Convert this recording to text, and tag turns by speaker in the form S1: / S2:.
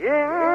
S1: Yeah.